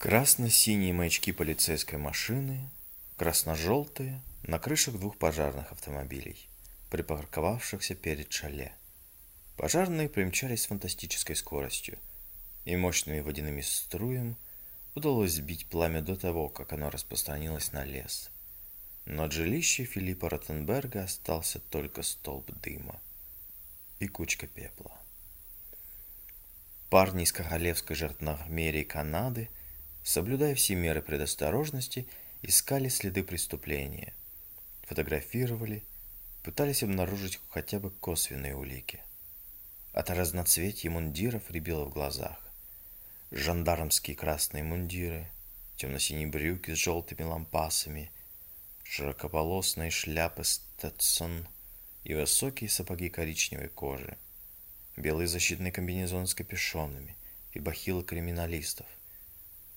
Красно-синие маячки полицейской машины, красно-желтые на крышах двух пожарных автомобилей, припарковавшихся перед шале. Пожарные примчались с фантастической скоростью, и мощными водяными струями удалось сбить пламя до того, как оно распространилось на лес. Но от жилища Филиппа Ротенберга остался только столб дыма и кучка пепла. Парни из Королевской жандармерии Канады – соблюдая все меры предосторожности, искали следы преступления, фотографировали, пытались обнаружить хотя бы косвенные улики. От разноцветия мундиров рябило в глазах. Жандармские красные мундиры, темно-синие брюки с желтыми лампасами, широкополосные шляпы Стетсон и высокие сапоги коричневой кожи, белые защитные комбинезоны с капюшонами и бахилы криминалистов,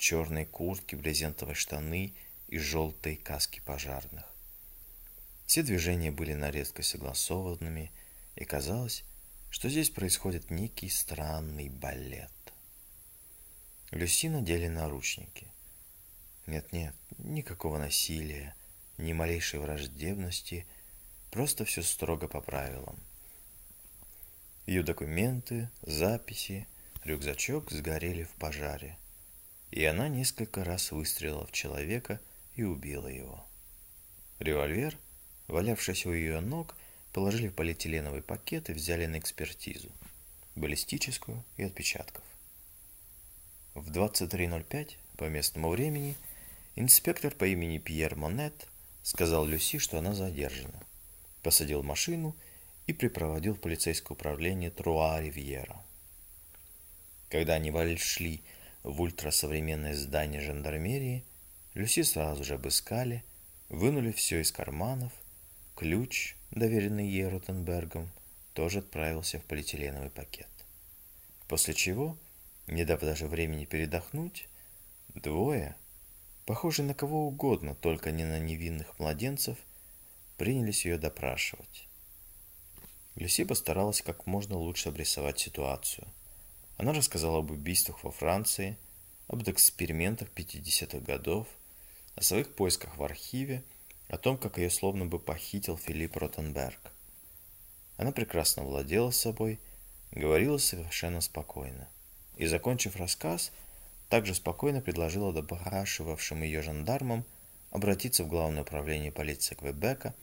черные куртки, брезентовые штаны и желтые каски пожарных. Все движения были на редкость согласованными, и казалось, что здесь происходит некий странный балет. Люси надели наручники. Нет-нет, никакого насилия, ни малейшей враждебности, просто все строго по правилам. Ее документы, записи, рюкзачок сгорели в пожаре и она несколько раз выстрелила в человека и убила его. Револьвер, валявшийся у ее ног, положили в полиэтиленовый пакет и взяли на экспертизу, баллистическую и отпечатков. В 23.05 по местному времени инспектор по имени Пьер Монет сказал Люси, что она задержана, посадил машину и припроводил в полицейское управление Труа-Ривьера. Когда они вошли в ультрасовременное здание жандармерии, Люси сразу же обыскали, вынули все из карманов, ключ, доверенный ей Ротенбергом, тоже отправился в полиэтиленовый пакет. После чего, не дав даже времени передохнуть, двое, похожие на кого угодно, только не на невинных младенцев, принялись ее допрашивать. Люси постаралась как можно лучше обрисовать ситуацию – она рассказала об убийствах во Франции, об экспериментах 50-х годов, о своих поисках в архиве, о том, как ее словно бы похитил Филипп Ротенберг. Она прекрасно владела собой, говорила совершенно спокойно. И, закончив рассказ, также спокойно предложила допрашивавшим ее жандармам обратиться в Главное управление полиции Квебека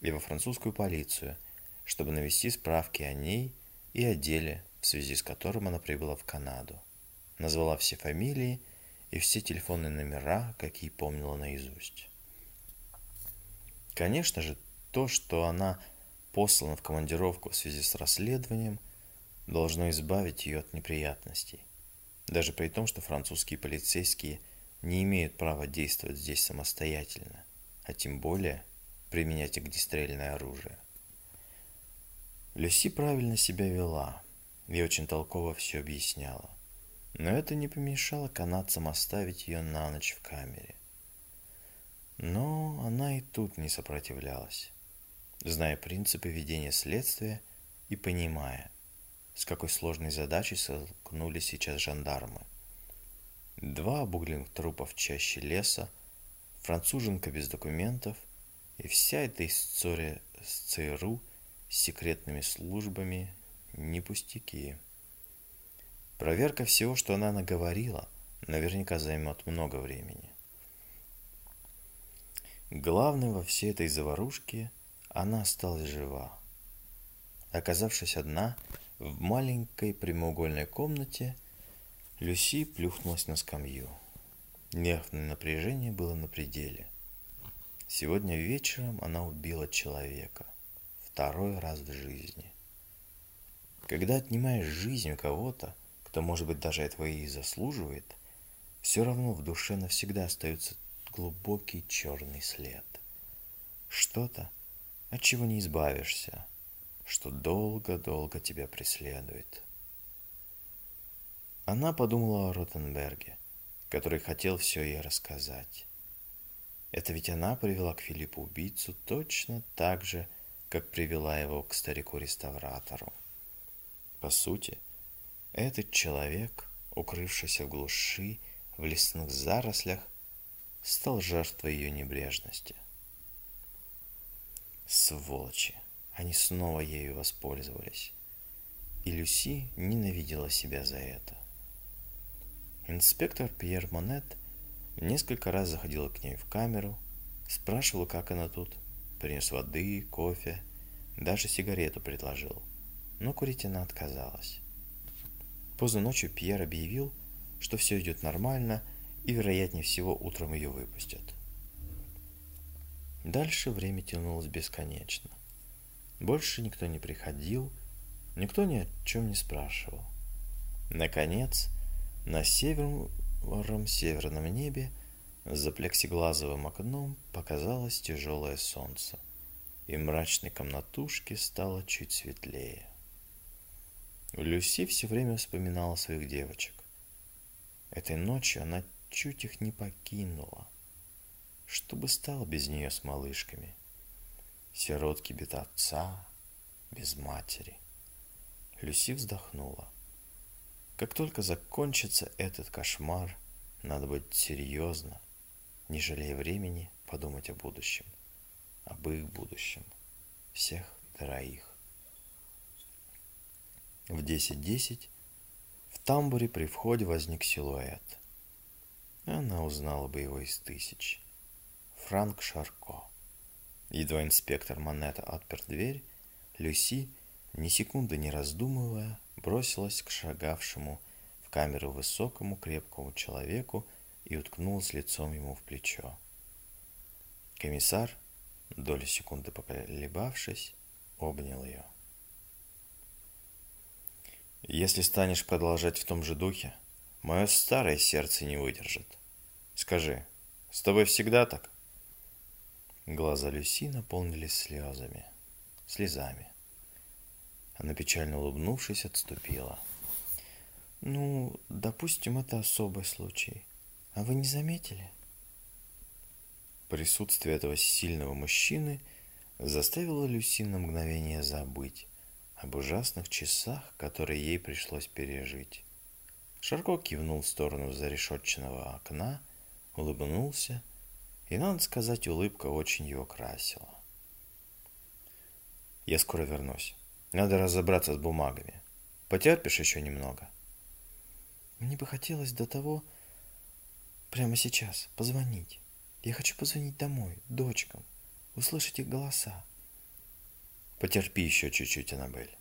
и во французскую полицию, чтобы навести справки о ней и о деле, в связи с которым она прибыла в Канаду. Назвала все фамилии и все телефонные номера, какие помнила наизусть. Конечно же, то, что она послана в командировку в связи с расследованием, должно избавить ее от неприятностей. Даже при том, что французские полицейские не имеют права действовать здесь самостоятельно, а тем более применять огнестрельное оружие. Люси правильно себя вела – и очень толково все объясняла. Но это не помешало канадцам оставить ее на ночь в камере. Но она и тут не сопротивлялась, зная принципы ведения следствия и понимая, с какой сложной задачей столкнулись сейчас жандармы. Два обугленных трупа в чаще леса, француженка без документов и вся эта история с ЦРУ, с секретными службами не пустяки. Проверка всего, что она наговорила, наверняка займет много времени. Главное во всей этой заварушке она осталась жива. Оказавшись одна в маленькой прямоугольной комнате, Люси плюхнулась на скамью. Нервное напряжение было на пределе. Сегодня вечером она убила человека. Второй раз в жизни. Когда отнимаешь жизнь у кого-то, кто, может быть, даже этого и заслуживает, все равно в душе навсегда остается глубокий черный след. Что-то, от чего не избавишься, что долго-долго тебя преследует. Она подумала о Ротенберге, который хотел все ей рассказать. Это ведь она привела к Филиппу убийцу точно так же, как привела его к старику-реставратору. По сути, этот человек, укрывшийся в глуши в лесных зарослях, стал жертвой ее небрежности. Сволочи! Они снова ею воспользовались. И Люси ненавидела себя за это. Инспектор Пьер Монет несколько раз заходил к ней в камеру, спрашивал, как она тут, принес воды, кофе, даже сигарету предложил, но курить она отказалась. Поздно ночью Пьер объявил, что все идет нормально и, вероятнее всего, утром ее выпустят. Дальше время тянулось бесконечно. Больше никто не приходил, никто ни о чем не спрашивал. Наконец, на северном северном небе за плексиглазовым окном показалось тяжелое солнце, и мрачной комнатушке стало чуть светлее. Люси все время вспоминала своих девочек. Этой ночью она чуть их не покинула. Что бы стало без нее с малышками? Сиротки без отца, без матери. Люси вздохнула. Как только закончится этот кошмар, надо быть серьезно, не жалея времени, подумать о будущем, об их будущем, всех троих. В 10.10 в тамбуре при входе возник силуэт. Она узнала бы его из тысяч. Франк Шарко. Едва инспектор Монета отпер дверь, Люси, ни секунды не раздумывая, бросилась к шагавшему в камеру высокому крепкому человеку и уткнулась лицом ему в плечо. Комиссар, долю секунды поколебавшись, обнял ее. Если станешь продолжать в том же духе, мое старое сердце не выдержит. Скажи, с тобой всегда так? Глаза Люси наполнились слезами, слезами. Она печально улыбнувшись отступила. Ну, допустим, это особый случай. А вы не заметили? Присутствие этого сильного мужчины заставило Люси на мгновение забыть об ужасных часах, которые ей пришлось пережить. Шарко кивнул в сторону зарешетченного окна, улыбнулся, и, надо сказать, улыбка очень его красила. «Я скоро вернусь. Надо разобраться с бумагами. Потерпишь еще немного?» «Мне бы хотелось до того, прямо сейчас, позвонить. Я хочу позвонить домой, дочкам, услышать их голоса. Потерпи еще чуть-чуть, Аннабель.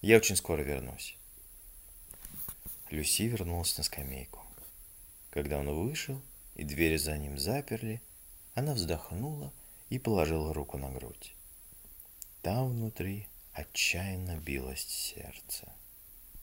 Я очень скоро вернусь. Люси вернулась на скамейку. Когда он вышел, и двери за ним заперли, она вздохнула и положила руку на грудь. Там внутри отчаянно билось сердце.